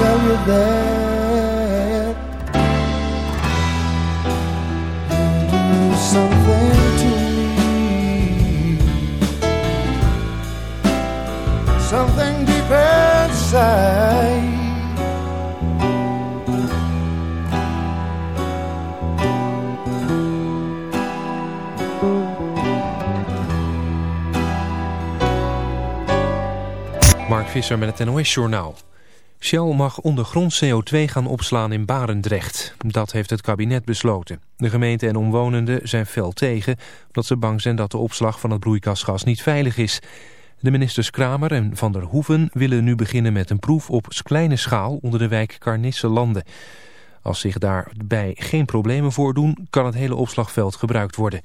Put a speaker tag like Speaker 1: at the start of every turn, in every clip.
Speaker 1: tell you that you do something to me, something deep inside.
Speaker 2: Mark Visser met het NOS-journaal. Shell mag ondergrond CO2 gaan opslaan in Barendrecht. Dat heeft het kabinet besloten. De gemeente en omwonenden zijn fel tegen... omdat ze bang zijn dat de opslag van het broeikasgas niet veilig is. De ministers Kramer en Van der Hoeven willen nu beginnen met een proef... op kleine schaal onder de wijk Carnisse-Landen. Als zich daarbij geen problemen voordoen... kan het hele opslagveld gebruikt worden...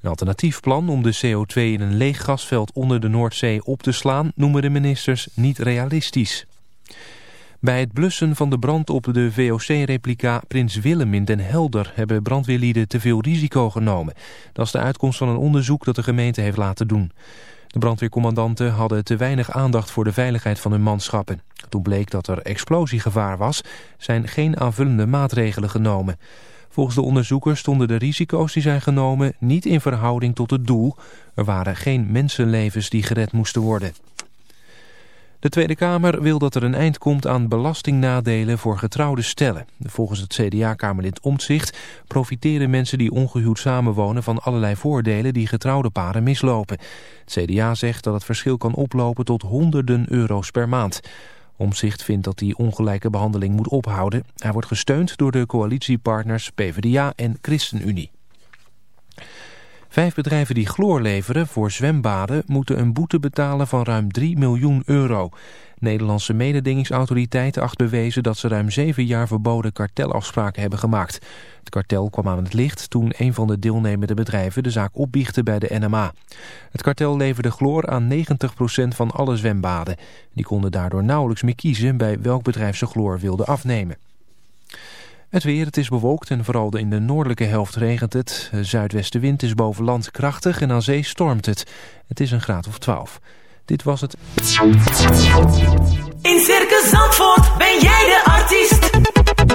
Speaker 2: Een alternatief plan om de CO2 in een leeg gasveld onder de Noordzee op te slaan noemen de ministers niet realistisch. Bij het blussen van de brand op de VOC-replica Prins Willem in Den Helder hebben brandweerlieden te veel risico genomen. Dat is de uitkomst van een onderzoek dat de gemeente heeft laten doen. De brandweercommandanten hadden te weinig aandacht voor de veiligheid van hun manschappen. Toen bleek dat er explosiegevaar was, zijn geen aanvullende maatregelen genomen. Volgens de onderzoekers stonden de risico's die zijn genomen niet in verhouding tot het doel. Er waren geen mensenlevens die gered moesten worden. De Tweede Kamer wil dat er een eind komt aan belastingnadelen voor getrouwde stellen. Volgens het CDA-kamerlid Omtzigt profiteren mensen die ongehuwd samenwonen van allerlei voordelen die getrouwde paren mislopen. Het CDA zegt dat het verschil kan oplopen tot honderden euro's per maand. Omzicht vindt dat die ongelijke behandeling moet ophouden. Hij wordt gesteund door de coalitiepartners PvdA en ChristenUnie. Vijf bedrijven die chloor leveren voor zwembaden moeten een boete betalen van ruim 3 miljoen euro. Nederlandse mededingingsautoriteiten acht bewezen dat ze ruim zeven jaar verboden kartelafspraken hebben gemaakt. Het kartel kwam aan het licht toen een van de deelnemende bedrijven de zaak opbiechte bij de NMA. Het kartel leverde chloor aan 90% van alle zwembaden. Die konden daardoor nauwelijks meer kiezen bij welk bedrijf ze chloor wilden afnemen. Het weer, het is bewolkt en vooral in de noordelijke helft regent het. De zuidwestenwind is boven land krachtig en aan zee stormt het. Het is een graad of 12. Dit was het.
Speaker 3: In Circus Zandvoort ben jij de artiest.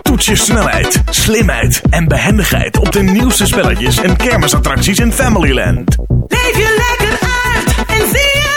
Speaker 4: Toets je snelheid, slimheid en behendigheid op de nieuwste spelletjes en kermisattracties in Familyland.
Speaker 3: Leef je lekker uit en zie zelf.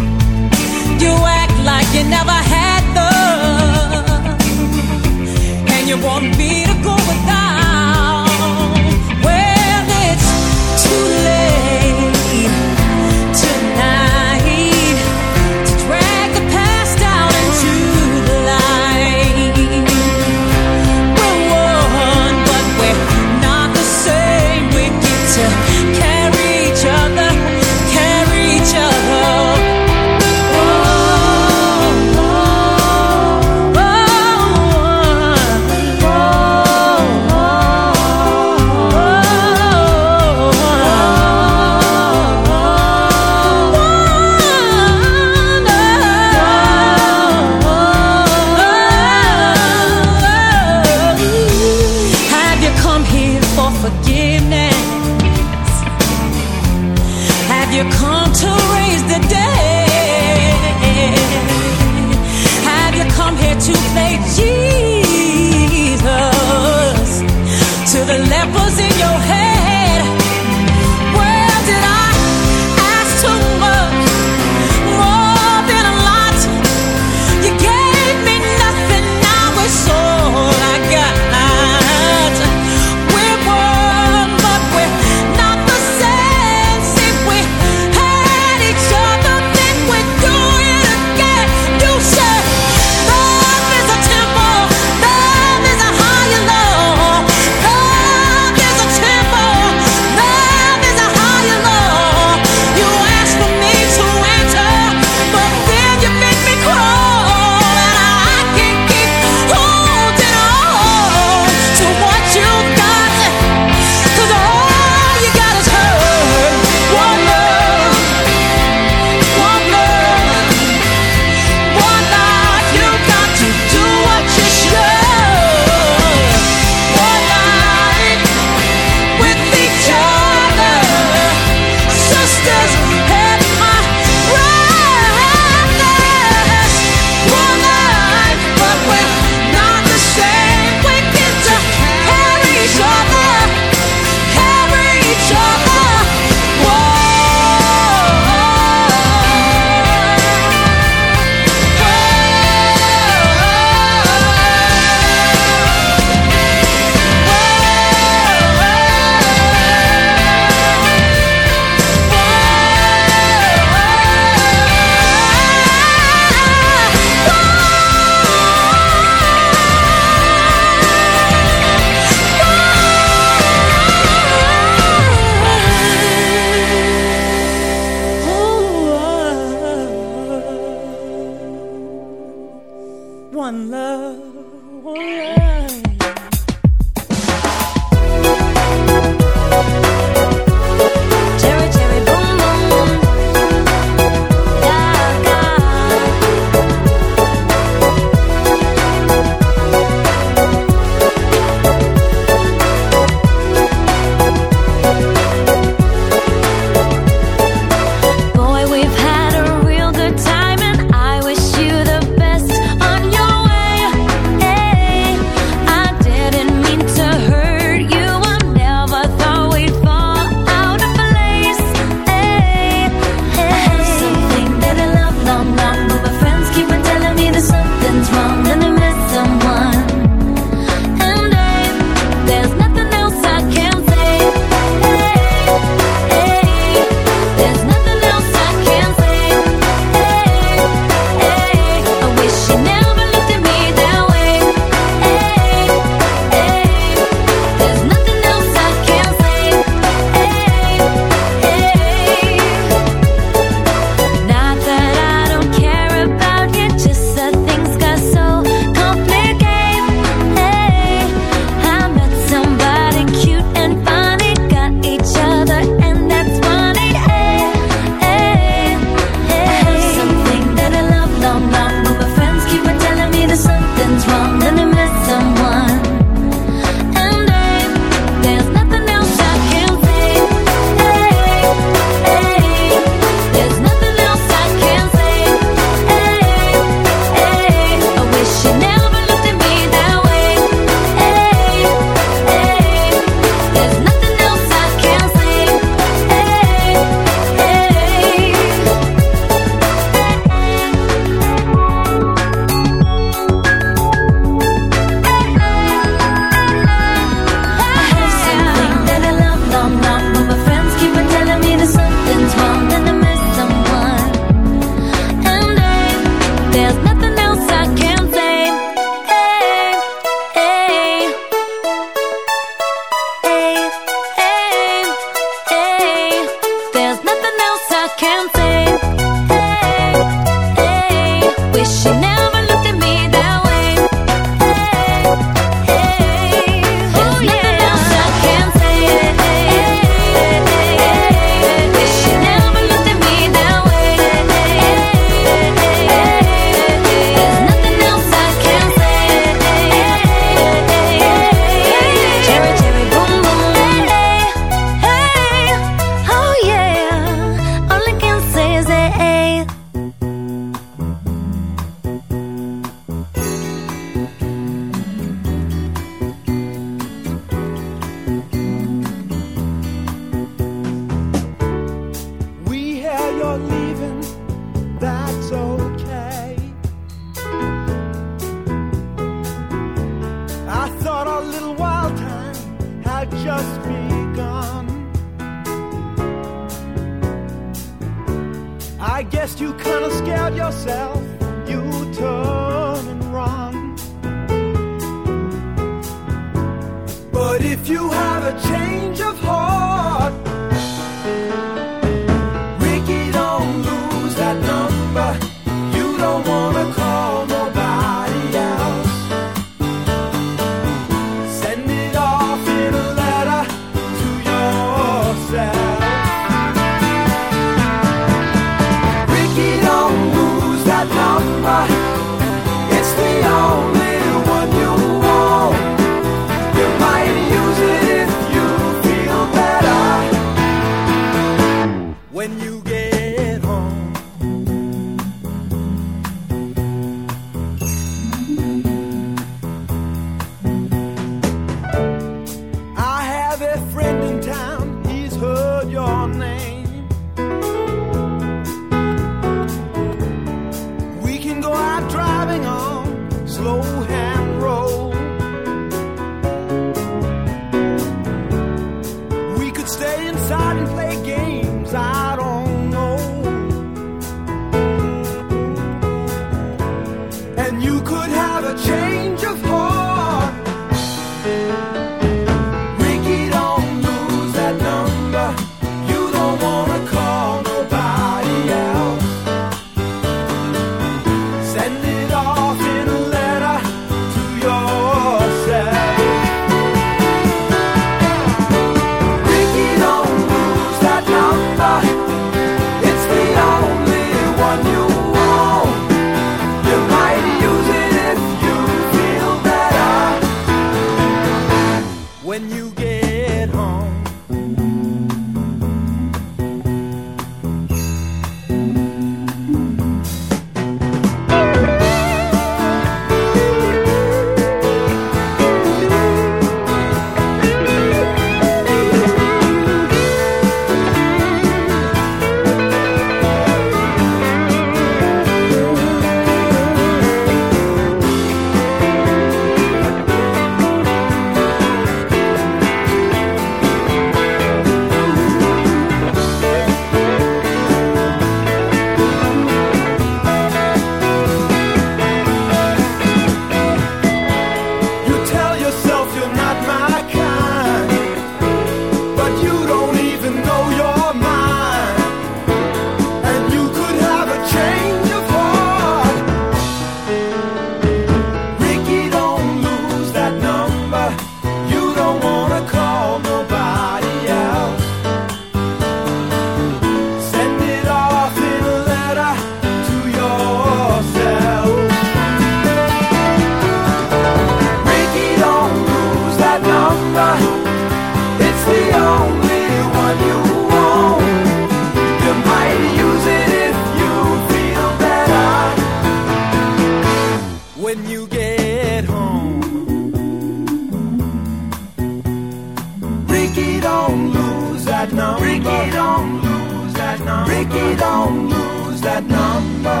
Speaker 5: number. Break it lose that number. Lose that number.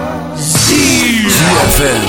Speaker 6: ZFM.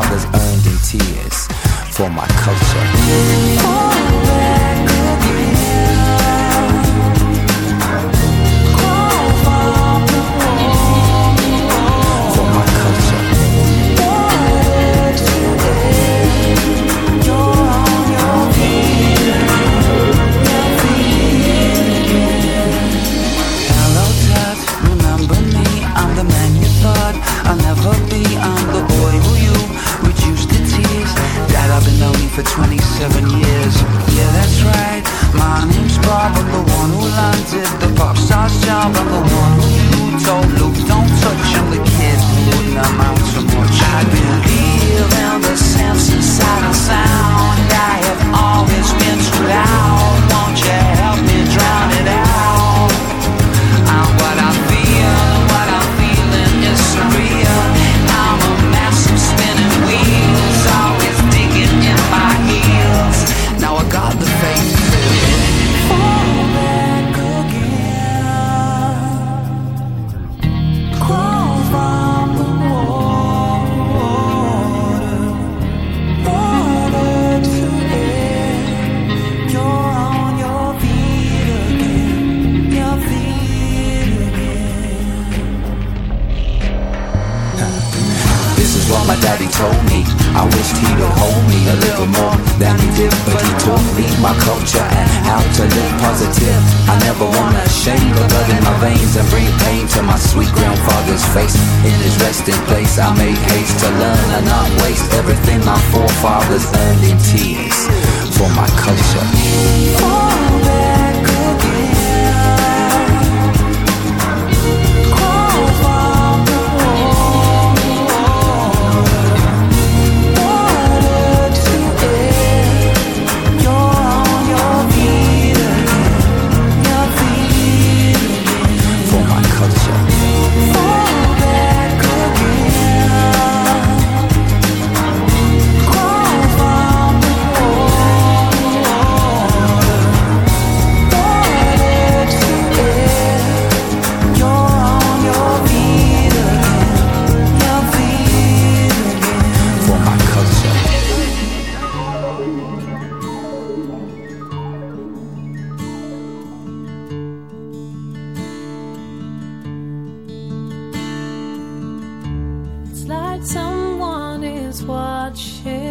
Speaker 7: earned in tears for my culture. for 27 years.
Speaker 5: Yeah, that's right.
Speaker 8: My name's Bob. I'm the one who landed the pop star's job. I'm the
Speaker 7: one who told Luke, don't touch. I'm the kid wouldn't amount to
Speaker 3: much. I've been is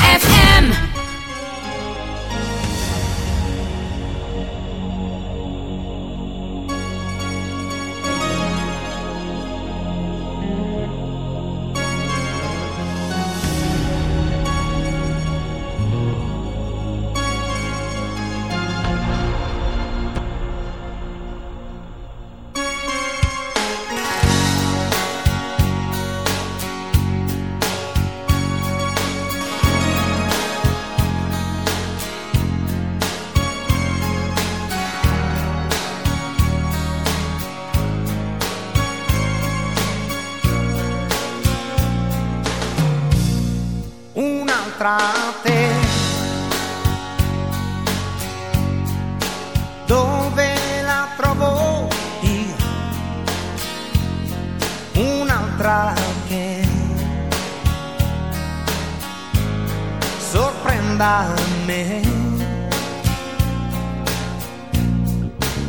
Speaker 9: by me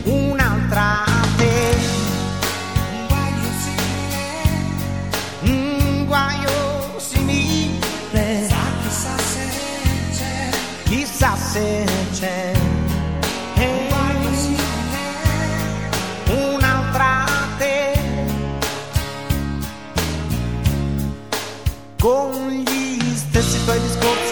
Speaker 9: un'altra te un guaio simile. Un guaio simile Sa, chissà se c'è. Chissà se c'è. Con gli stessi tuoi discorsi.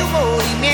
Speaker 9: humor e me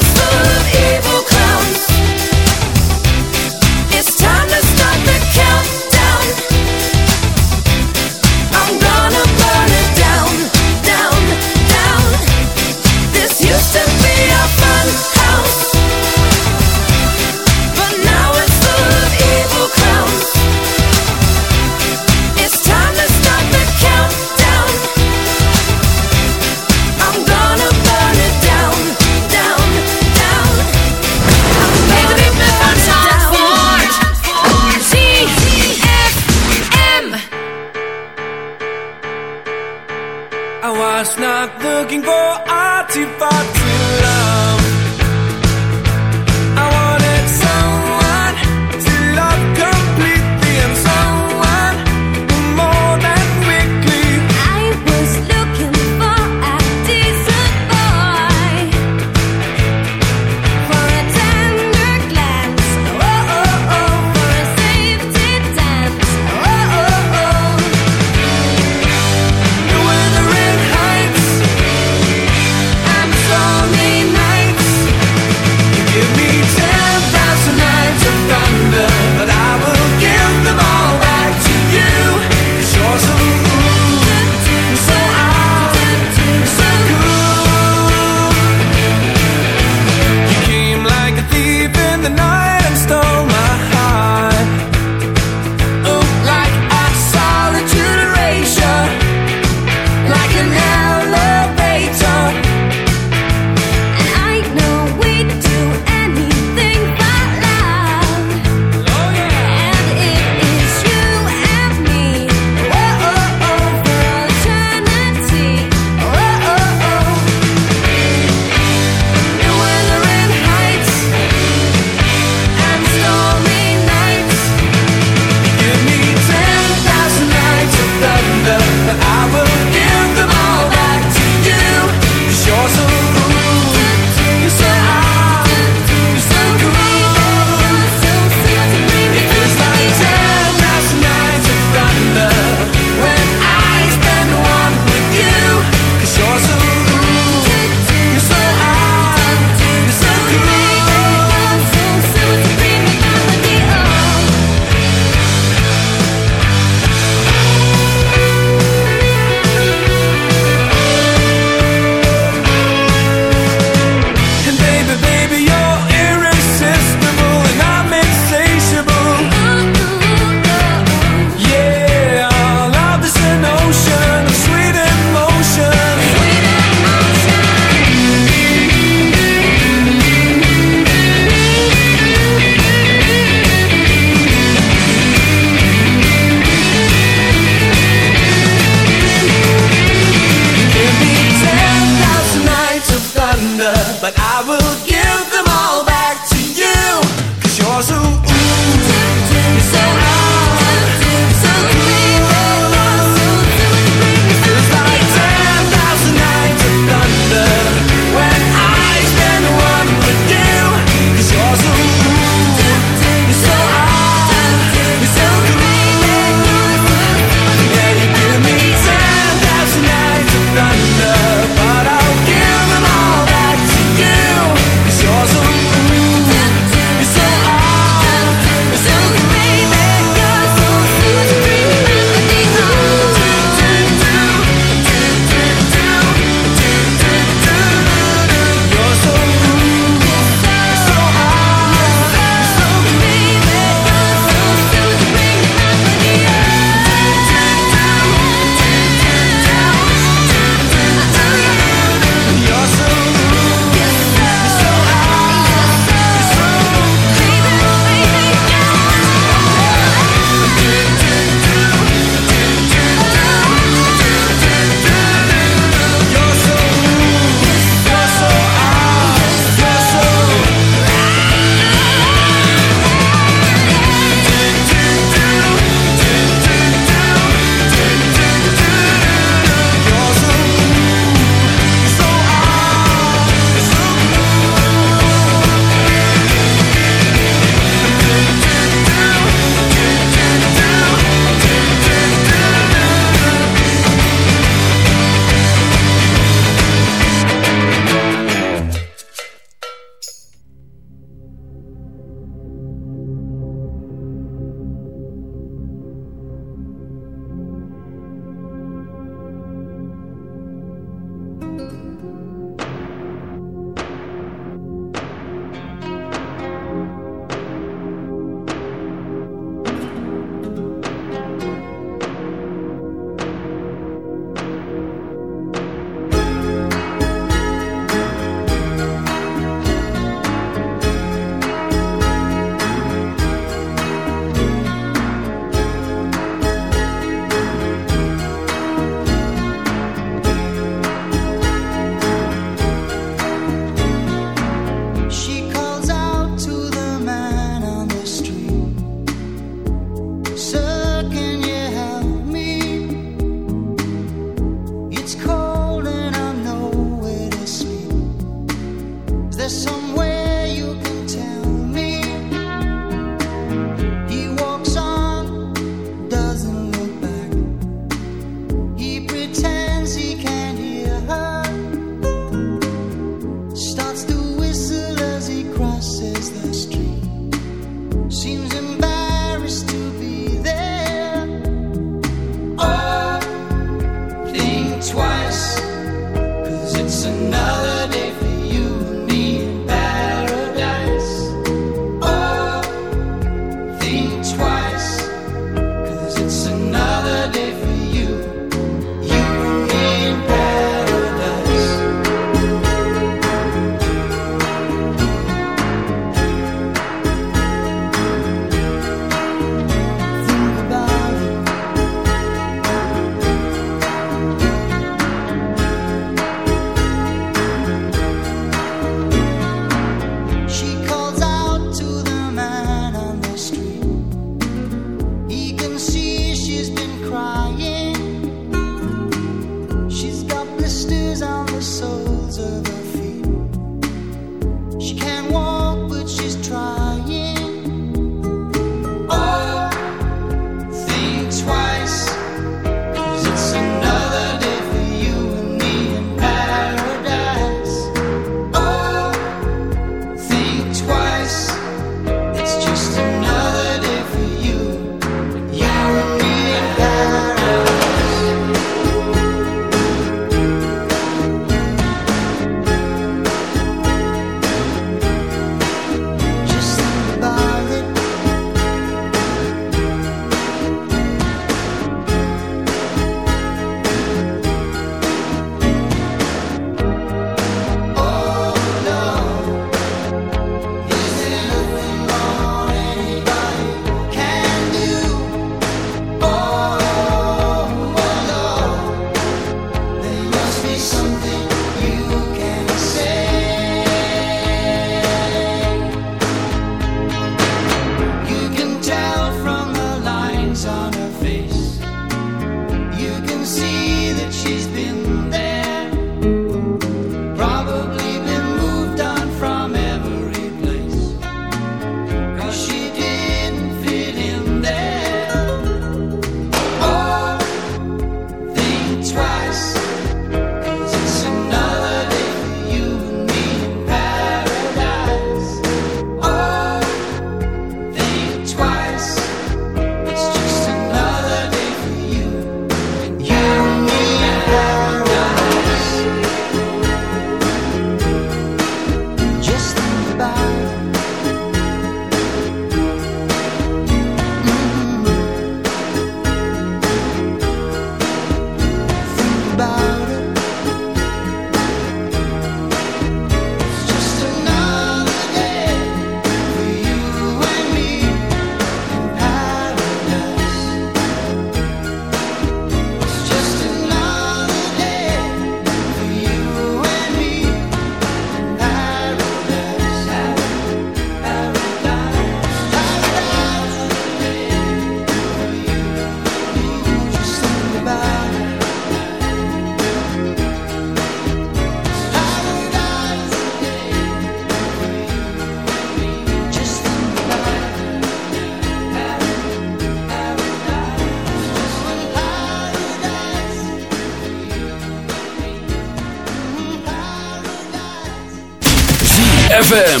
Speaker 3: ZFM